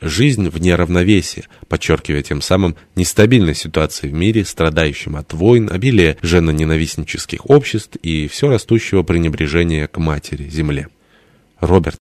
Жизнь вне равновесия, подчеркивая тем самым нестабильность ситуации в мире, страдающем от войн, обилия женоненавистнических обществ и все растущего пренебрежения к матери, земле. Роберт